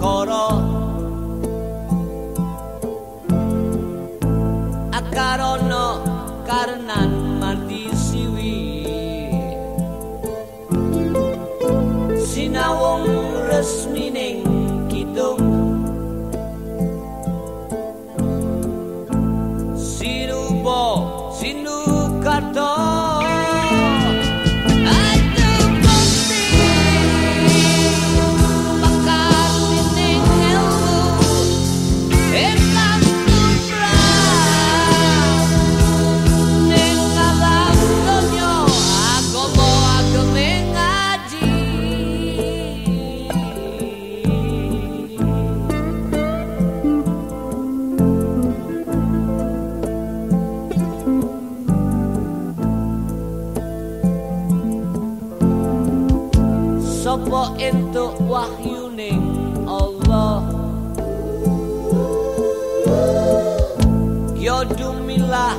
Koro, akarono karnan mardi siwi. Sinawong resmine sapa entuk wahyuning Allah? Yo dumilah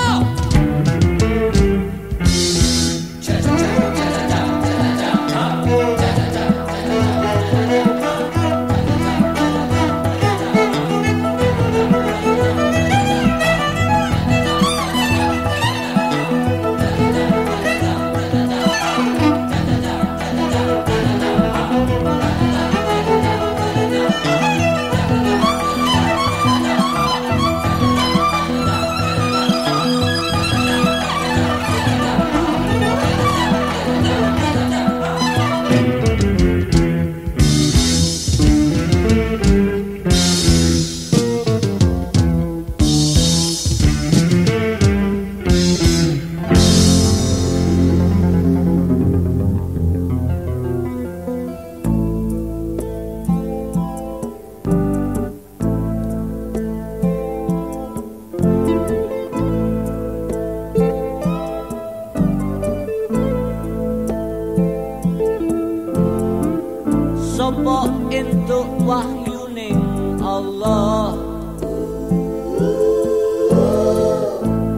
sapa entuk wahyuning Allah?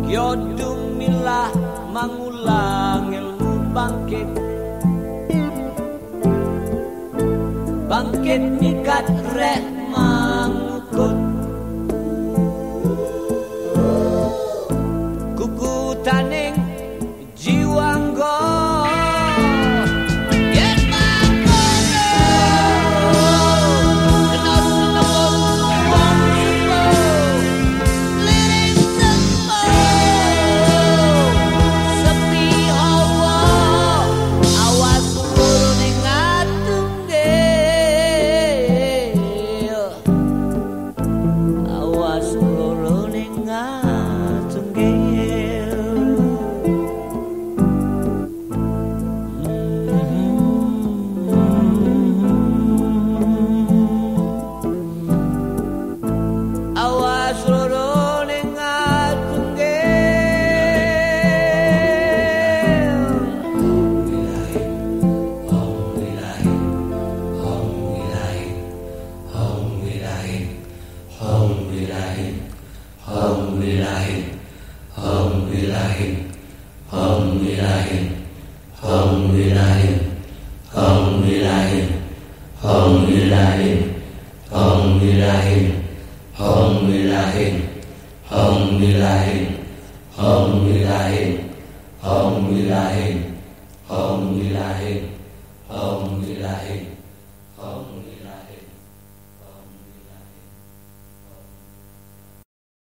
Yo dumilah mangulang ilmu bangkit. Bangkit mikat reh mangukut Vi La Hiền Hồng Vi La Hiền Hồng Vi La Hiền Hồng Vi La Hiền Hồng Vi La Hiền Hồng Vi La